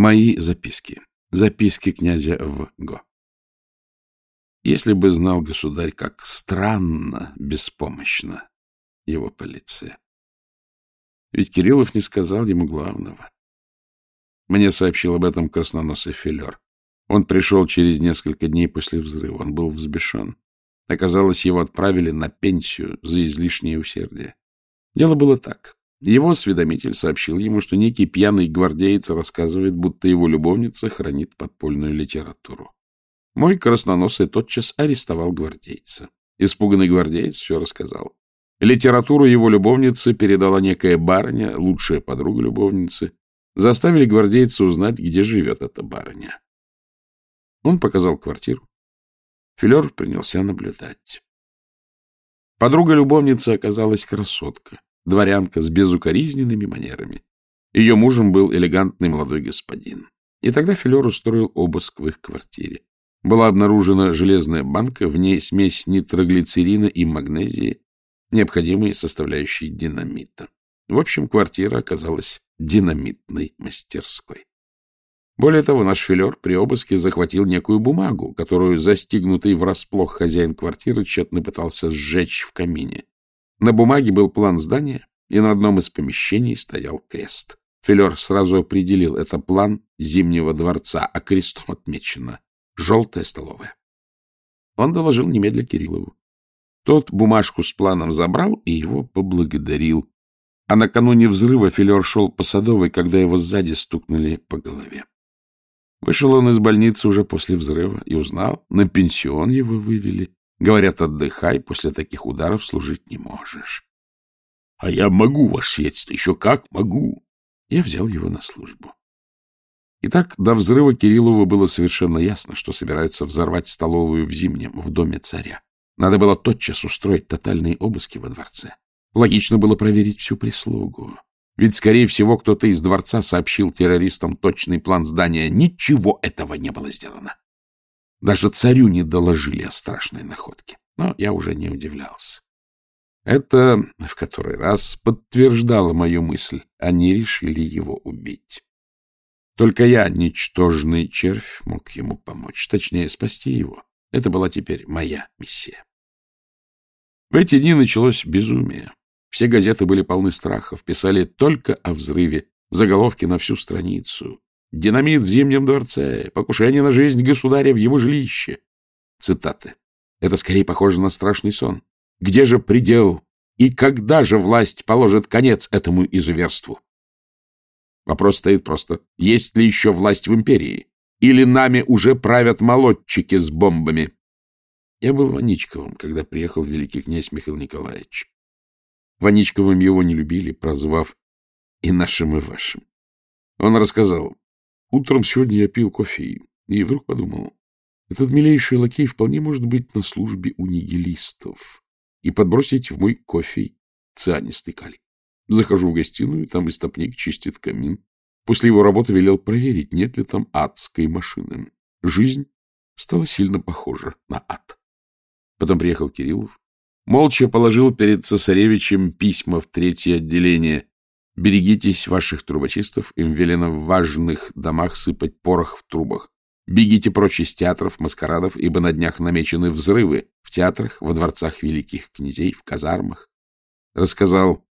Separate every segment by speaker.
Speaker 1: Мои записки. Записки князя В. Го. Если бы знал государь, как странно, беспомощно его полиция. Ведь Кириллов не сказал ему главного. Мне сообщил об этом красноносый филер. Он пришел через несколько дней после взрыва. Он был взбешен. Оказалось, его отправили на пенсию за излишнее усердие. Дело было так. Его осведомитель сообщил ему, что некий пьяный гвардеец рассказывает, будто его любовница хранит подпольную литературу. Мой красноносый тотчас арестовал гвардейца. Испуганный гвардеец все рассказал. Литературу его любовницы передала некая барыня, лучшая подруга любовницы. Заставили гвардейца узнать, где живет эта барыня. Он показал квартиру. Филер принялся наблюдать. Подруга-любовница оказалась красотка, дворянка с безукоризненными манерами. Ее мужем был элегантный молодой господин. И тогда Филер устроил обыск в их квартире. Была обнаружена железная банка, в ней смесь нитроглицерина и магнезии, необходимые составляющие динамита. В общем, квартира оказалась динамитной мастерской. Более того, наш филер при обыске захватил некую бумагу, которую застигнутый врасплох хозяин квартиры тщетно пытался сжечь в камине. На бумаге был план здания, и на одном из помещений стоял крест. Филер сразу определил, это план Зимнего дворца, а крестом отмечено «желтая столовая». Он доложил немедля Кириллову. Тот бумажку с планом забрал и его поблагодарил. А накануне взрыва Филер шел по Садовой, когда его сзади стукнули по голове. Вышел он из больницы уже после взрыва и узнал, на пенсион его вывели. Говорят, отдыхай, после таких ударов служить не можешь. — А я могу, ваше светство, еще как могу. Я взял его на службу. Итак, до взрыва Кириллову было совершенно ясно, что собираются взорвать столовую в Зимнем, в доме царя. Надо было тотчас устроить тотальные обыски во дворце. Логично было проверить всю прислугу. Ведь, скорее всего, кто-то из дворца сообщил террористам точный план здания. Ничего этого не было сделано. Даже царю не доложили о страшной находке. Но я уже не удивлялся. Это в который раз подтверждало мою мысль. Они решили его убить. Только я, ничтожный червь, мог ему помочь. Точнее, спасти его. Это была теперь моя миссия. В эти дни началось безумие. Все газеты были полны страхов, писали только о взрыве, заголовки на всю страницу. «Динамит в Зимнем дворце», «Покушение на жизнь государя в его жилище». Цитаты. Это скорее похоже на страшный сон. Где же предел? И когда же власть положит конец этому изуверству? Вопрос стоит просто. Есть ли еще власть в империи? Или нами уже правят молодчики с бомбами? Я был Ваничковым, когда приехал великий князь Михаил Николаевич. Ваничковым его не любили, прозвав и нашим, и вашим. Он рассказал, утром сегодня я пил кофе, и вдруг подумал, этот милейший лакей вполне может быть на службе у нигилистов и подбросить в мой кофе цианистый калий. Захожу в гостиную, там истопник чистит камин. После его работы велел проверить, нет ли там адской машины. Жизнь стала сильно похожа на ад. Потом приехал Кириллов. Молча положил перед цесаревичем письма в третье отделение. «Берегитесь ваших трубочистов, им велено в важных домах сыпать порох в трубах. Бегите прочь из театров, маскарадов, ибо на днях намечены взрывы в театрах, во дворцах великих князей, в казармах». Рассказал,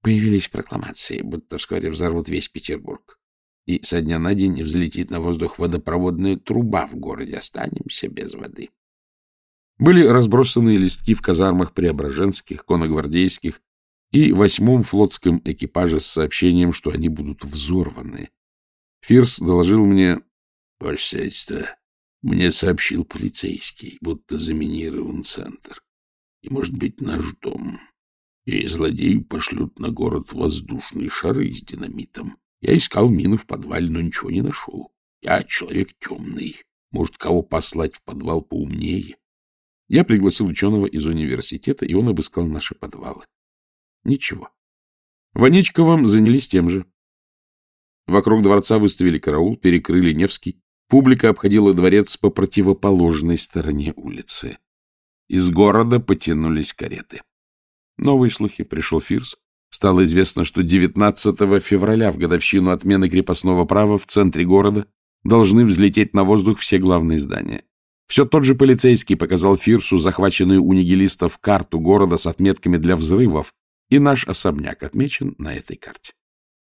Speaker 1: появились прокламации, будто вскоре взорвут весь Петербург. И со дня на день взлетит на воздух водопроводная труба в городе. Останемся без воды. Были разбросаны листки в казармах преображенских, коногвардейских и восьмом флотском экипаже с сообщением, что они будут взорваны. Фирс доложил мне, — Ваше мне сообщил полицейский, будто заминирован центр. И, может быть, наш дом. И злодеи пошлют на город воздушные шары с динамитом. Я искал мины в подвале, но ничего не нашел. Я человек темный. Может, кого послать в подвал поумнее? Я пригласил ученого из университета, и он обыскал наши подвалы. Ничего. Ваничковым занялись тем же. Вокруг дворца выставили караул, перекрыли Невский. Публика обходила дворец по противоположной стороне улицы. Из города потянулись кареты. Новые слухи. Пришел Фирс, Стало известно, что 19 февраля, в годовщину отмены крепостного права, в центре города должны взлететь на воздух все главные здания. Все тот же полицейский показал Фирсу захваченную у нигилистов карту города с отметками для взрывов, и наш особняк отмечен на этой карте.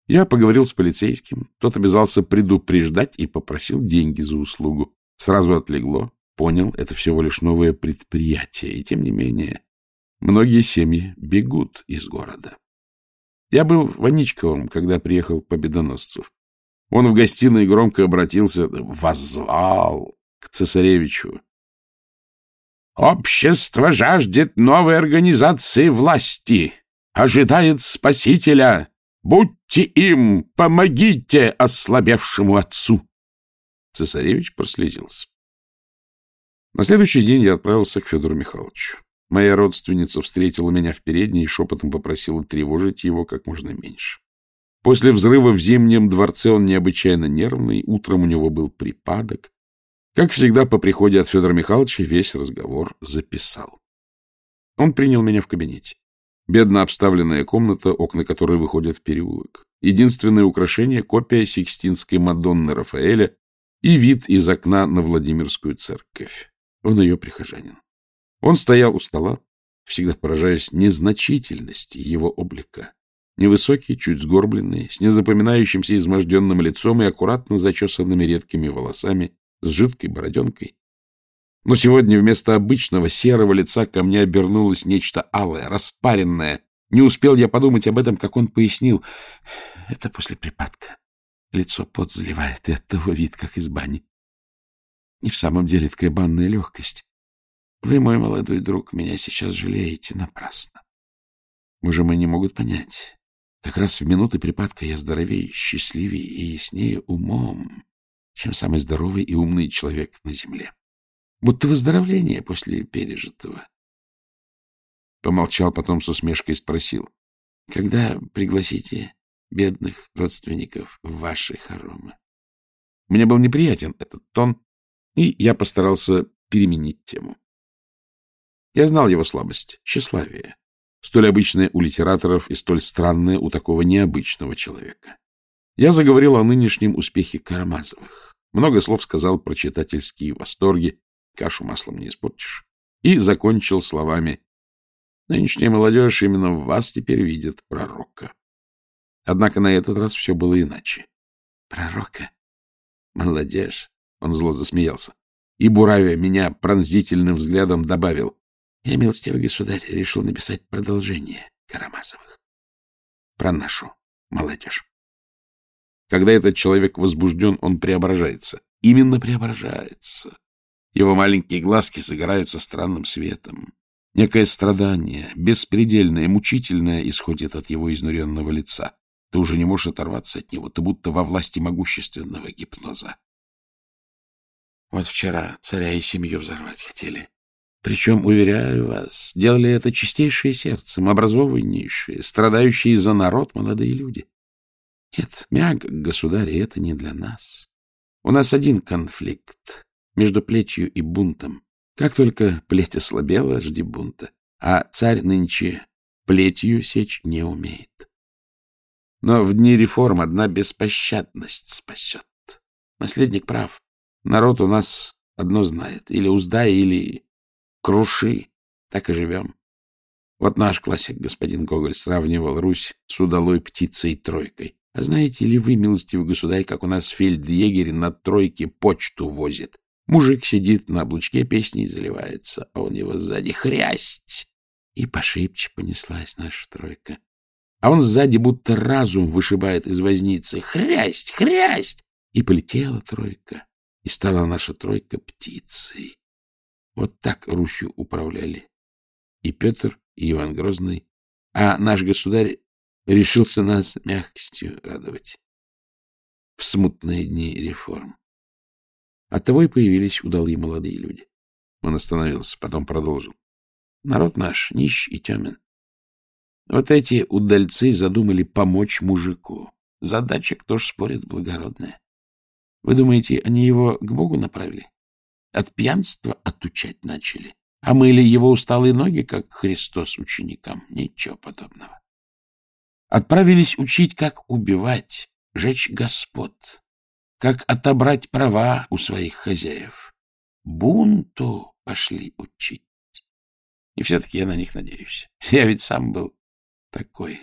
Speaker 1: Я поговорил с полицейским, тот обязался предупреждать и попросил деньги за услугу. Сразу отлегло, понял, это всего лишь новое предприятие, и тем не менее многие семьи бегут из города. Я был в Ваничковом, когда приехал Победоносцев. Он в гостиной громко обратился, воззвал к цесаревичу. «Общество жаждет новой организации власти, ожидает спасителя. Будьте им, помогите ослабевшему отцу!» Цесаревич прослезился. На следующий день я отправился к Федору Михайловичу. Моя родственница встретила меня в передней и шепотом попросила тревожить его как можно меньше. После взрыва в Зимнем дворце он необычайно нервный, утром у него был припадок. Как всегда, по приходе от Федора Михайловича весь разговор записал. Он принял меня в кабинете. Бедно обставленная комната, окна которой выходят в переулок. Единственное украшение — копия Сикстинской Мадонны Рафаэля и вид из окна на Владимирскую церковь. Он ее прихожанин. Он стоял у стола, всегда поражаясь незначительности его облика. Невысокий, чуть сгорбленный, с незапоминающимся изможденным лицом и аккуратно зачесанными редкими волосами, с жидкой бороденкой. Но сегодня вместо обычного серого лица ко мне обернулось нечто алое, распаренное. Не успел я подумать об этом, как он пояснил. Это после припадка. Лицо пот заливает, и оттого вид, как из бани. И в самом деле такая банная легкость. Вы, мой молодой друг, меня сейчас жалеете напрасно. Мужемы не могут понять. Как раз в минуты припадка я здоровее, счастливее и яснее умом, чем самый здоровый и умный человек на земле. Будто выздоровление после пережитого. Помолчал, потом с усмешкой спросил. — Когда пригласите бедных родственников в ваши хоромы? Мне был неприятен этот тон, и я постарался переменить тему. Я знал его слабость — тщеславие, столь обычное у литераторов и столь странное у такого необычного человека. Я заговорил о нынешнем успехе Карамазовых. Много слов сказал про читательские восторги, кашу маслом не испортишь, и закончил словами «Нынешняя молодежь именно в вас теперь видит пророка». Однако на этот раз все было иначе. «Пророка? Молодежь?» — он зло засмеялся. И, буравя меня пронзительным взглядом, добавил «Я, милостивый государь, решил написать продолжение Карамазовых про нашу молодежь». Когда этот человек возбужден, он преображается. Именно преображается. Его маленькие глазки загораются странным светом. Некое страдание, беспредельное, мучительное, исходит от его изнуренного лица. Ты уже не можешь оторваться от него, ты будто во власти могущественного гипноза. Вот вчера царя и семью взорвать хотели. Причем, уверяю вас, делали это чистейшие сердцем, образованнейшие, страдающие за народ молодые люди. Нет, мягко, государь, это не для нас. У нас один конфликт между плетью и бунтом. Как только плеть ослабела, жди бунта. А царь нынче плетью сечь не умеет. Но в дни реформ одна беспощадность спасет. Наследник прав. Народ у нас одно знает. Или уздай, или круши. Так и живем. Вот наш классик, господин Гоголь, сравнивал Русь с удалой птицей тройкой. А знаете ли вы, милостивый государь, как у нас фельдъегерь на тройке почту возит? Мужик сидит на облучке песней заливается, а он его сзади хрясть. И пошибче понеслась наша тройка. А он сзади будто разум вышибает из возницы. Хрясть, хрясть! И полетела тройка. И стала наша тройка птицей. Вот так Русью управляли и Петр, и Иван Грозный. А наш государь решился нас мягкостью радовать в смутные дни реформ. Оттого и появились удалые молодые люди. Он остановился, потом продолжил. Народ наш нищ и темен. Вот эти удальцы задумали помочь мужику. Задача, кто ж спорит, благородная. Вы думаете, они его к Богу направили? От пьянства отучать начали. А мыли его усталые ноги, как Христос ученикам? Ничего подобного. отправились учить, как убивать, жечь господ, как отобрать права у своих хозяев. Бунту пошли учить. И все-таки я на них надеюсь. Я ведь сам был такой.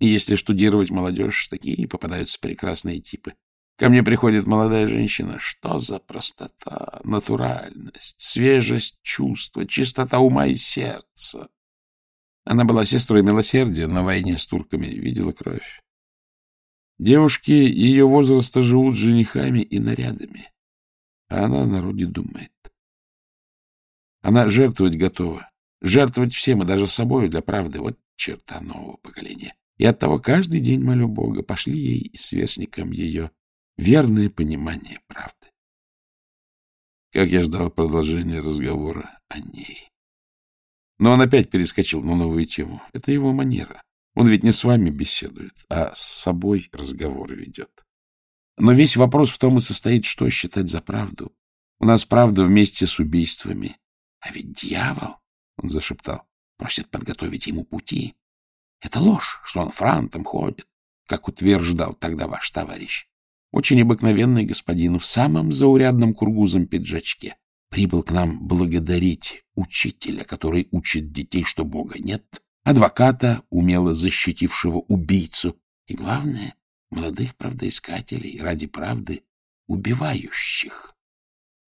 Speaker 1: И если штудировать молодежь, такие попадаются прекрасные типы. Ко мне приходит молодая женщина. Что за простота, натуральность, свежесть чувства, чистота ума и сердца. Она была сестрой милосердия на войне с турками, видела кровь. Девушки ее возраста живут с женихами и нарядами, а она о народе думает. Она жертвовать готова, жертвовать всем и даже собой для правды. Вот черта нового поколения. И оттого каждый день молю Бога, пошли ей и сверстникам ее верное понимание правды. Как я ждал продолжения разговора о ней. Но он опять перескочил на новую тему. Это его манера. Он ведь не с вами беседует, а с собой разговор ведет. Но весь вопрос в том и состоит, что считать за правду. У нас правда вместе с убийствами. А ведь дьявол, — он зашептал, — просит подготовить ему пути. Это ложь, что он франтом ходит, как утверждал тогда ваш товарищ. Очень обыкновенный господин в самом заурядном кургузом пиджачке прибыл к нам благодарить учителя, который учит детей, что Бога нет, адвоката, умело защитившего убийцу, и, главное, молодых правдоискателей ради правды убивающих.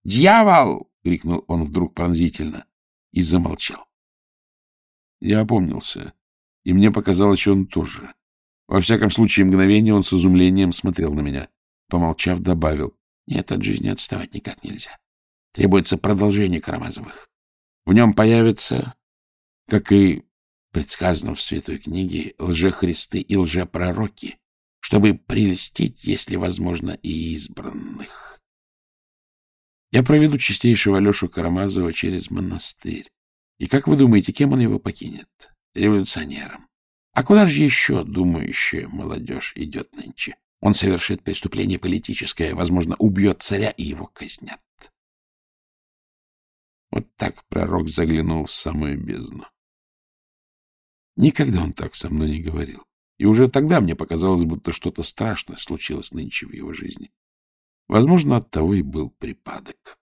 Speaker 1: «Дьявол!» — крикнул он вдруг пронзительно и замолчал. Я опомнился, и мне показалось, что он тоже. Во всяком случае, мгновение он с изумлением смотрел на меня. Помолчав, добавил. Нет, от жизни отставать никак нельзя. Требуется продолжение Карамазовых. В нем появятся, как и предсказано в Святой книге, лжехристы и лжепророки, чтобы прельстить, если возможно, и избранных. Я проведу чистейшего Лешу Карамазова через монастырь. И как вы думаете, кем он его покинет? Революционером. А куда же еще думающая молодежь идет нынче? Он совершит преступление политическое, возможно, убьет царя, и его казнят. Вот так пророк заглянул в самую бездну. Никогда он так со мной не говорил. И уже тогда мне показалось, будто что-то страшное случилось нынче в его жизни. Возможно, от того и был припадок.